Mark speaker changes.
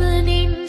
Speaker 1: happening